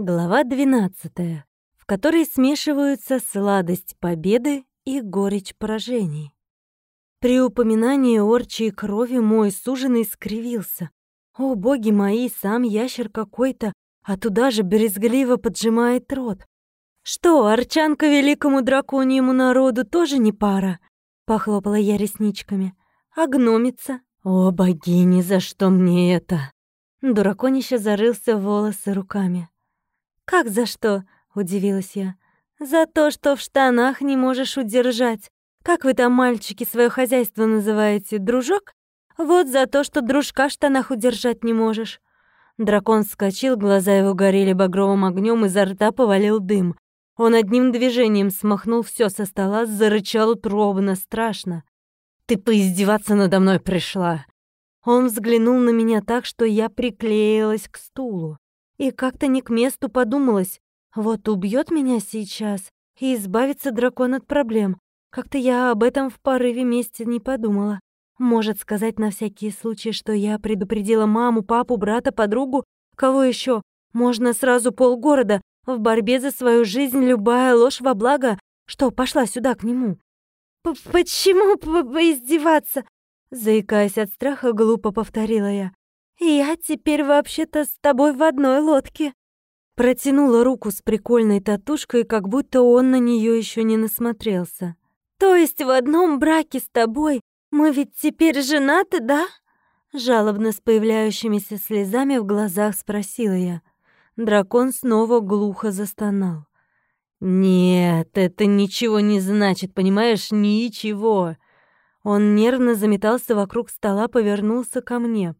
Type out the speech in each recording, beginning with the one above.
Глава 12, в которой смешиваются сладость победы и горечь поражений. При упоминании орчей крови мой суженый скривился. О, боги мои, сам ящер какой-то, а туда же брезгливо поджимает рот. Что, арчанка великому драконьему народу тоже не пара? Похлопала я ресничками. А гномица? О, богини, за что мне это? Дураконище зарылся в волосы руками. «Как за что?» — удивилась я. «За то, что в штанах не можешь удержать. Как вы там, мальчики, свое хозяйство называете? Дружок? Вот за то, что дружка в штанах удержать не можешь». Дракон вскочил, глаза его горели багровым огнем, изо рта повалил дым. Он одним движением смахнул все со стола, зарычал утробно, страшно. «Ты поиздеваться надо мной пришла!» Он взглянул на меня так, что я приклеилась к стулу. И как-то не к месту подумалось, вот убьет меня сейчас и избавится дракон от проблем. Как-то я об этом в порыве мести не подумала. Может сказать на всякий случай, что я предупредила маму, папу, брата, подругу, кого еще? Можно сразу полгорода. В борьбе за свою жизнь любая ложь во благо. Что, пошла сюда к нему? П «Почему поиздеваться?» Заикаясь от страха, глупо повторила я. «Я теперь вообще-то с тобой в одной лодке». Протянула руку с прикольной татушкой, как будто он на нее еще не насмотрелся. «То есть в одном браке с тобой? Мы ведь теперь женаты, да?» Жалобно с появляющимися слезами в глазах спросила я. Дракон снова глухо застонал. «Нет, это ничего не значит, понимаешь? Ничего!» Он нервно заметался вокруг стола, повернулся ко мне.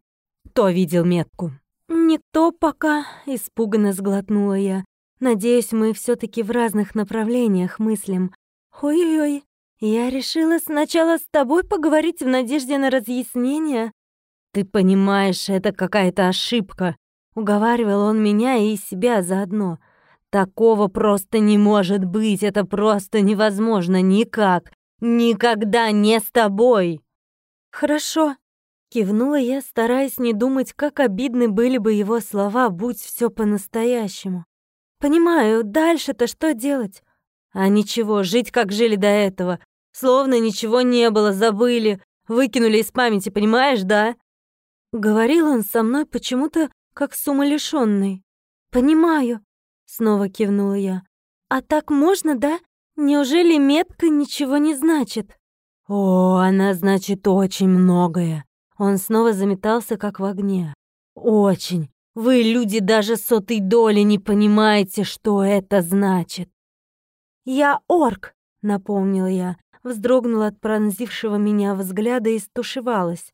Кто видел метку?» «Никто пока», — испуганно сглотнула я. «Надеюсь, мы все таки в разных направлениях мыслим. Ой-ой-ой, я решила сначала с тобой поговорить в надежде на разъяснение». «Ты понимаешь, это какая-то ошибка», — уговаривал он меня и себя заодно. «Такого просто не может быть, это просто невозможно никак, никогда не с тобой». «Хорошо», Кивнула я, стараясь не думать, как обидны были бы его слова, будь все по-настоящему. «Понимаю, дальше-то что делать?» «А ничего, жить как жили до этого. Словно ничего не было, забыли, выкинули из памяти, понимаешь, да?» Говорил он со мной почему-то как с умалишённой. «Понимаю», — снова кивнула я. «А так можно, да? Неужели метка ничего не значит?» «О, она значит очень многое», он снова заметался, как в огне. «Очень. Вы, люди, даже сотой доли не понимаете, что это значит». «Я орк», — напомнил я, вздрогнула от пронзившего меня взгляда и стушевалась.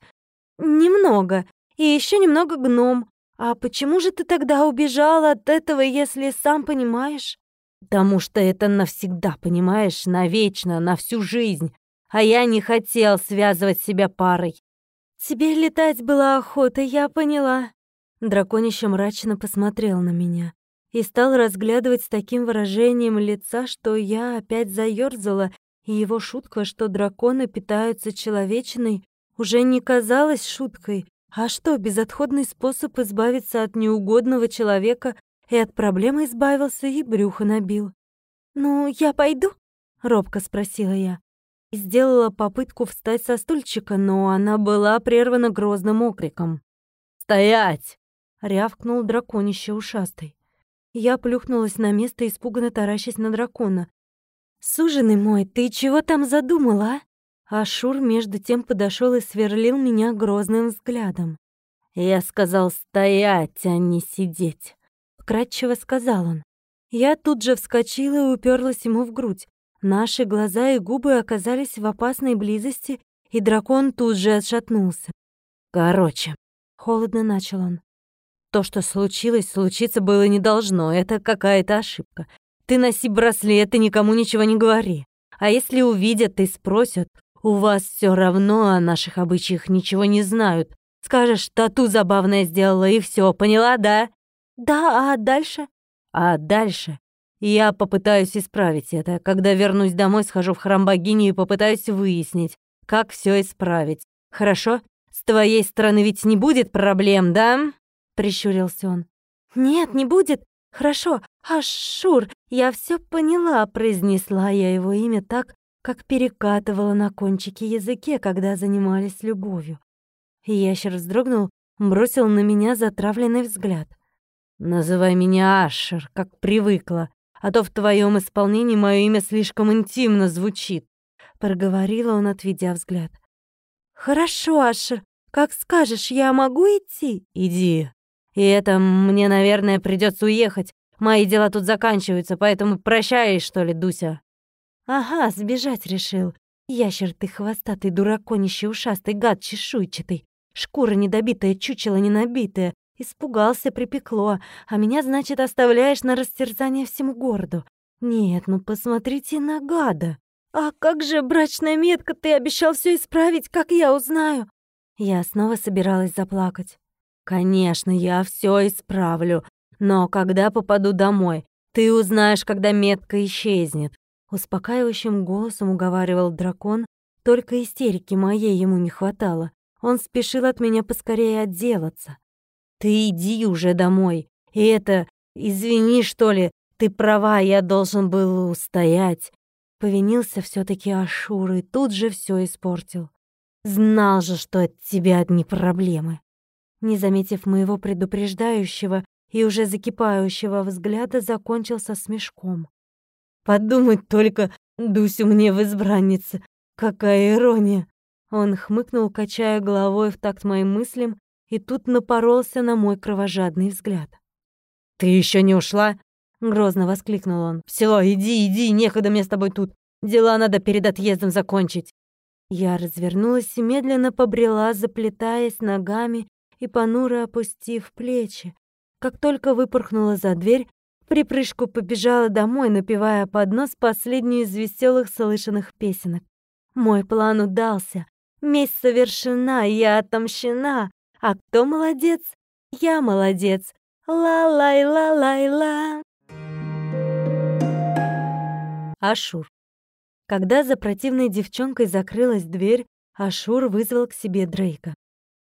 «Немного. И еще немного гном. А почему же ты тогда убежал от этого, если сам понимаешь?» «Потому что это навсегда, понимаешь, навечно, на всю жизнь. А я не хотел связывать себя парой. «Тебе летать была охота, я поняла». Драконище мрачно посмотрел на меня и стал разглядывать с таким выражением лица, что я опять заёрзала, и его шутка, что драконы питаются человечиной, уже не казалась шуткой. А что, безотходный способ избавиться от неугодного человека и от проблемы избавился, и брюхо набил. «Ну, я пойду?» — робко спросила я. Сделала попытку встать со стульчика, но она была прервана грозным окриком. «Стоять!» — рявкнул драконище ушастый. Я плюхнулась на место, испуганно таращась на дракона. «Суженый мой, ты чего там задумала, а?» Ашур между тем подошел и сверлил меня грозным взглядом. «Я сказал стоять, а не сидеть», — вкратчиво сказал он. Я тут же вскочила и уперлась ему в грудь. Наши глаза и губы оказались в опасной близости, и дракон тут же отшатнулся. «Короче», — холодно начал он, — «то, что случилось, случиться было не должно, это какая-то ошибка. Ты носи браслет и никому ничего не говори. А если увидят и спросят, у вас все равно о наших обычаях ничего не знают. Скажешь, тату забавное сделала, и все, поняла, да?» «Да, а дальше?» «А дальше я попытаюсь исправить это. Когда вернусь домой, схожу в храм богини и попытаюсь выяснить, как все исправить. Хорошо? С твоей стороны ведь не будет проблем, да? Прищурился он. Нет, не будет. «Хорошо, Ашур, я все поняла», — произнесла я его имя так, как перекатывала на кончике языке, когда занимались любовью. Ящер вздрогнул, бросил на меня затравленный взгляд. «Называй меня Ашер, как привыкла, а то в твоем исполнении мое имя слишком интимно звучит», — проговорила он, отведя взгляд. «Хорошо, Ашер, как скажешь, я могу идти?» «Иди. И это мне, наверное, придется уехать. Мои дела тут заканчиваются, поэтому прощай, что ли, Дуся». «Ага, сбежать решил. Ящер ты хвостатый, дураконище, ушастый, гад чешуйчатый. Шкура недобитая, чучело ненабитое. Испугался, припекло. А меня, значит, оставляешь на растерзание всему городу. Нет, ну посмотрите на гада. А как же брачная метка? Ты обещал все исправить, как я узнаю? Я снова собиралась заплакать. Конечно, я все исправлю. Но когда попаду домой, ты узнаешь, когда метка исчезнет. Успокаивающим голосом уговаривал дракон, только истерики моей ему не хватало. Он спешил от меня поскорее отделаться. «Ты иди уже домой. И это... Извини, что ли, ты права, я должен был устоять». Повинился все таки Ашур и тут же все испортил. Знал же, что от тебя одни проблемы. Не заметив моего предупреждающего и уже закипающего взгляда, закончился смешком. Подумать только, Дусю мне в избраннице. Какая ирония. Он хмыкнул, качая головой в такт моим мыслям, и тут напоролся на мой кровожадный взгляд. «Ты еще не ушла?» — грозно воскликнул он. «В село иди, иди, некогда мне с тобой тут. Дела надо перед отъездом закончить». Я развернулась и медленно побрела, заплетаясь ногами и понуро опустив плечи. Как только выпорхнула за дверь, припрыжку побежала домой, напевая под нос последнюю из веселых слышанных песенок. Мой план удался. Месть совершена, я отомщена. А кто молодец? Я молодец. Ла-лай-ла-лай-ла. Ашур. Когда за противной девчонкой закрылась дверь, Ашур вызвал к себе Дрейка.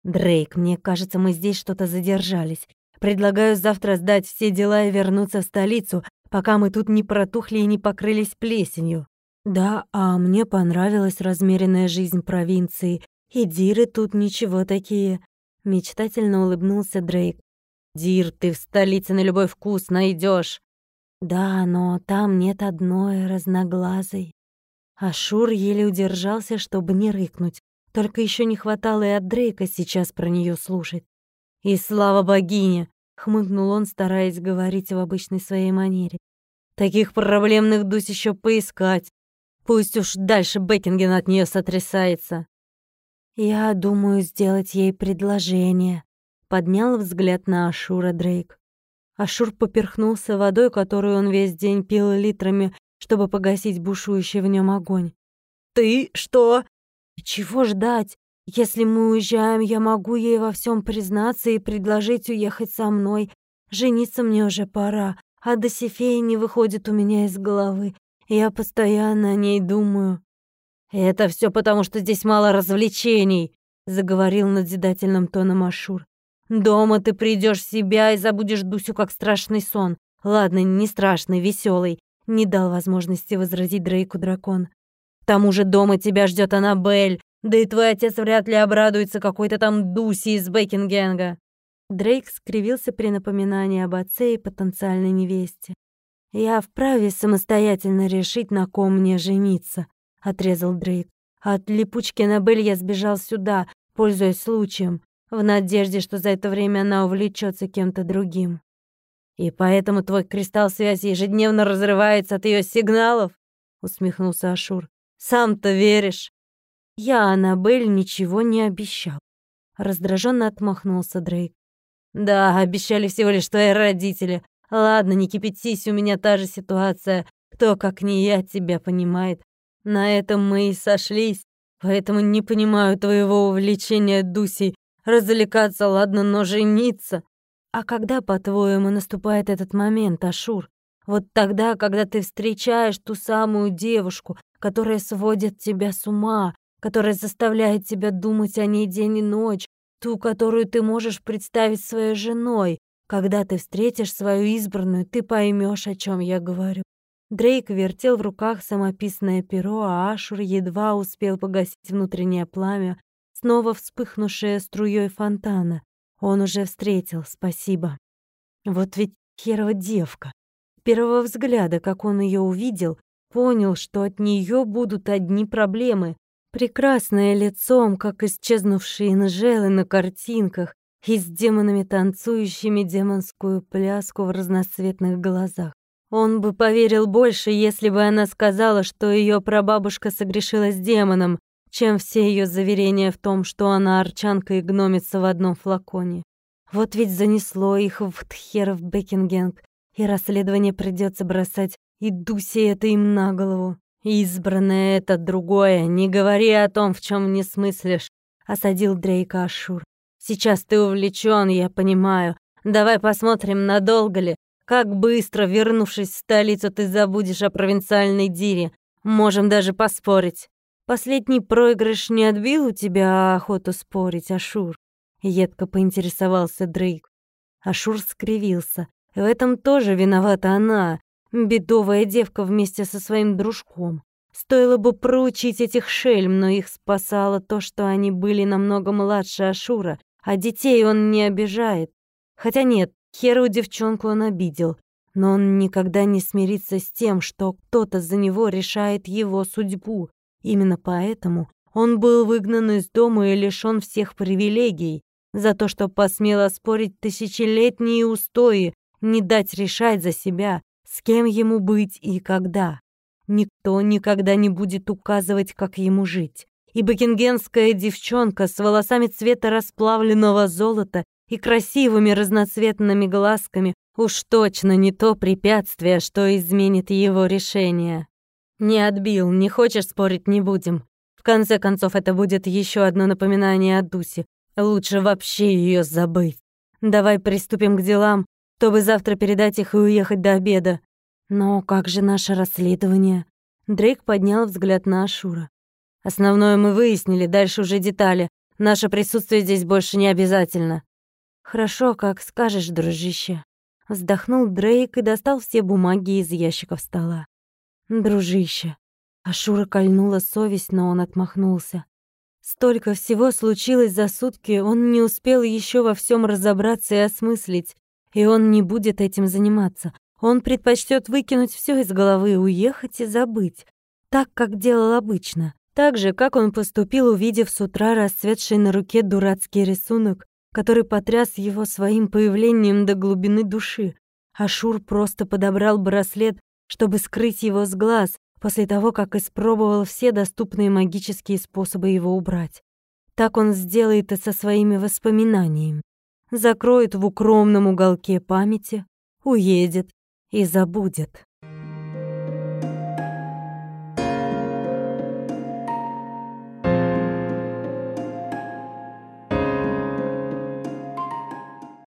«Дрейк, мне кажется, мы здесь что-то задержались. Предлагаю завтра сдать все дела и вернуться в столицу, пока мы тут не протухли и не покрылись плесенью. Да, а мне понравилась размеренная жизнь провинции. И диры тут ничего такие. Мечтательно улыбнулся Дрейк. Дир, ты в столице на любой вкус найдешь. Да, но там нет одной разноглазой. Ашур еле удержался, чтобы не рыкнуть. Только еще не хватало и от Дрейка сейчас про нее слушать. И слава богине, хмыкнул он, стараясь говорить в обычной своей манере. Таких проблемных Дусь еще поискать. Пусть уж дальше Бекинген от нее сотрясается. Я думаю сделать ей предложение. Поднял взгляд на Ашура Дрейк. Ашур поперхнулся водой, которую он весь день пил литрами, чтобы погасить бушующий в нем огонь. «Ты что?» «Чего ждать? Если мы уезжаем, я могу ей во всем признаться и предложить уехать со мной. Жениться мне уже пора, а Досифея не выходит у меня из головы. Я постоянно о ней думаю. «Это все потому, что здесь мало развлечений», — заговорил надзидательным тоном Ашур. «Дома ты придешь в себя и забудешь Дусю как страшный сон. Ладно, не страшный, веселый. Не дал возможности возразить Дрейку дракон. К тому же дома тебя ждет Аннабель, да и твой отец вряд ли обрадуется какой-то там Дуси из Бекингенга». Дрейк скривился при напоминании об отце и потенциальной невесте. «Я вправе самостоятельно решить, на ком мне жениться», — отрезал Дрейк. «От липучки Набель я сбежал сюда, пользуясь случаем, в надежде, что за это время она увлечется кем-то другим». «И поэтому твой кристалл связи ежедневно разрывается от ее сигналов?» — усмехнулся Ашур. «Сам-то веришь?» Я Аннабель ничего не обещал. Раздраженно отмахнулся Дрейк. Да, обещали всего лишь твои родители. Ладно, не кипятись, у меня та же ситуация. Кто, как не я, тебя понимает. На этом мы и сошлись. Поэтому не понимаю твоего увлечения Дусей. Развлекаться, ладно, но жениться. А когда, по-твоему, наступает этот момент, Ашур? Вот тогда, когда ты встречаешь ту самую девушку, которая сводит тебя с ума, которая заставляет тебя думать о ней день и ночь, ту, которую ты можешь представить своей женой, Когда ты встретишь свою избранную, ты поймешь, о чем я говорю. Дрейк вертел в руках самописное перо, а Ашур едва успел погасить внутреннее пламя, снова вспыхнувшее струей фонтана. Он уже встретил, спасибо. Вот ведь херова девка. С первого взгляда, как он ее увидел, понял, что от нее будут одни проблемы. Прекрасное лицом, как исчезнувшие инжелы на картинках, и с демонами, танцующими демонскую пляску в разноцветных глазах. Он бы поверил больше, если бы она сказала, что ее прабабушка согрешила с демоном, чем все ее заверения в том, что она арчанка и гномится в одном флаконе. Вот ведь занесло их в Тхеров Бекингенг, и расследование придется бросать, и Дусе это им на голову. Избранное это другое, не говори о том, в чем не смыслишь, осадил Дрейка Ашур. Сейчас ты увлечен, я понимаю. Давай посмотрим, надолго ли. Как быстро, вернувшись в столицу, ты забудешь о провинциальной дире. Можем даже поспорить. Последний проигрыш не отбил у тебя охоту спорить, Ашур? Едко поинтересовался Дрейк. Ашур скривился. В этом тоже виновата она, бедовая девка вместе со своим дружком. Стоило бы проучить этих шельм, но их спасало то, что они были намного младше Ашура а детей он не обижает. Хотя нет, херу девчонку он обидел, но он никогда не смирится с тем, что кто-то за него решает его судьбу. Именно поэтому он был выгнан из дома и лишён всех привилегий за то, что посмел оспорить тысячелетние устои, не дать решать за себя, с кем ему быть и когда. Никто никогда не будет указывать, как ему жить и бакингенская девчонка с волосами цвета расплавленного золота и красивыми разноцветными глазками уж точно не то препятствие, что изменит его решение. Не отбил, не хочешь спорить, не будем. В конце концов, это будет еще одно напоминание о Дусе. Лучше вообще ее забыть. Давай приступим к делам, чтобы завтра передать их и уехать до обеда. Но как же наше расследование? Дрейк поднял взгляд на Ашура. Основное мы выяснили, дальше уже детали. Наше присутствие здесь больше не обязательно. Хорошо, как скажешь, дружище. Вздохнул Дрейк и достал все бумаги из ящиков стола. Дружище. Ашура кольнула совесть, но он отмахнулся. Столько всего случилось за сутки, он не успел еще во всем разобраться и осмыслить, и он не будет этим заниматься. Он предпочтет выкинуть все из головы, уехать и забыть, так, как делал обычно. Так же, как он поступил, увидев с утра расцветший на руке дурацкий рисунок, который потряс его своим появлением до глубины души. Ашур просто подобрал браслет, чтобы скрыть его с глаз, после того, как испробовал все доступные магические способы его убрать. Так он сделает и со своими воспоминаниями. Закроет в укромном уголке памяти, уедет и забудет.